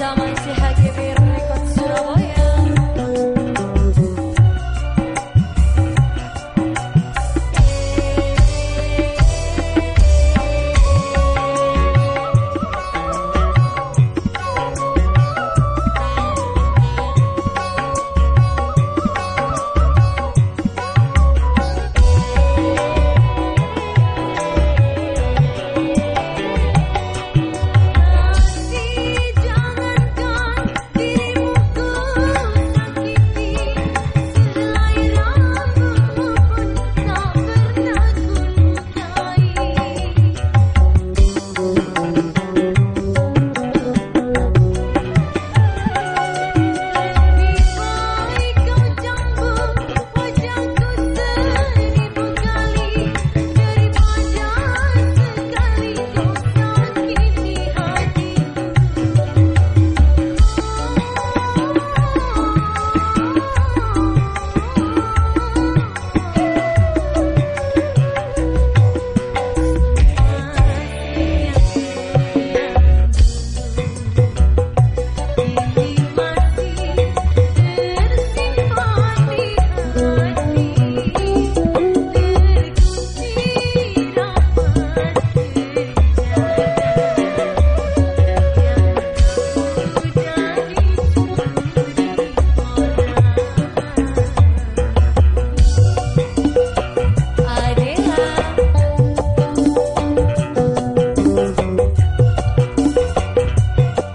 تمن سحك